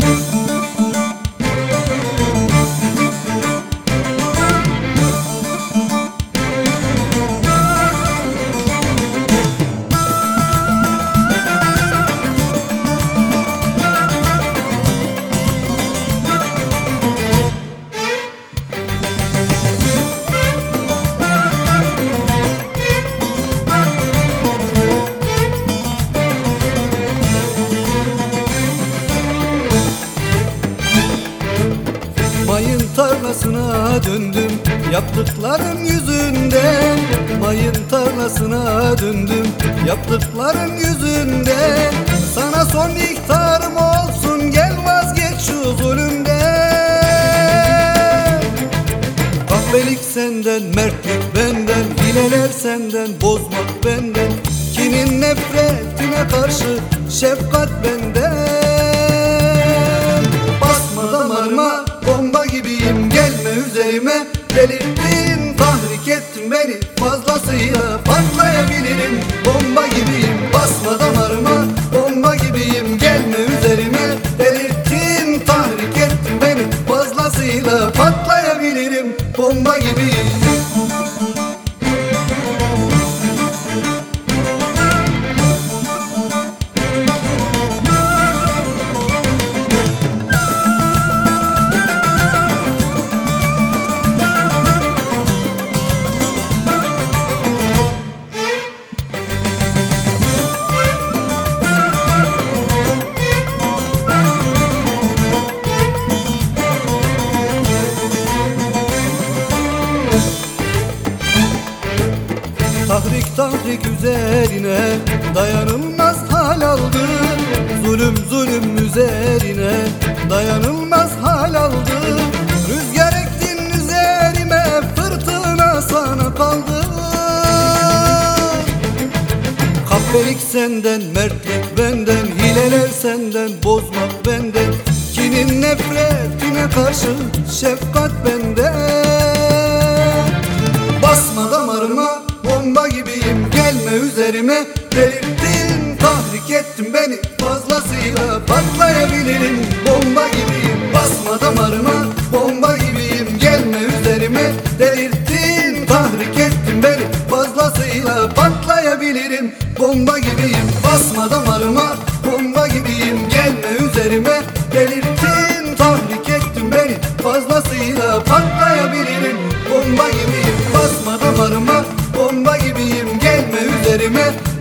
Mayın tarlasına döndüm. Yaptıkların yüzünden Mayın tarlasına döndüm. Yaptıkların yüzünden Sana son ihtarım olsun. Gel vazgeç şu zulümden Kahvelik senden, mertlik benden Hileler senden, bozmak benden. Kinin nefretine karşı şefkat benden üzerime Delirttin. Tahrik ettin beni fazlasıyla patlayabilirim. Bomba gibiyim basma damarıma. Bomba gibiyim gelme üzerime. Delirttin tahrik ettin beni fazlasıyla patlayabilirim. Bomba gibiyim Tahrik üzerine dayanılmaz hal aldı. Zulüm zulüm üzerine dayanılmaz hal aldı. Rüzgar ektin üzerime fırtına sana kaldı. Kahpelik senden, mertlik benden Hileler senden, bozmak benden. Kinin nefretine karşı şefkat benden. Basma Gelme üzerime. Delirttin Tahrik ettin beni. Fazlasıyla Patlayabilirim. Bomba gibiyim. Basma damarıma. Bomba gibiyim. Gelme üzerime. Delirttin Tahrik ettin beni. Fazlasıyla Patlayabilirim. Bomba gibiyim. Basma damarıma. Bomba gibiyim. Gelme üzerime. Delirttin Tahrik ellerime.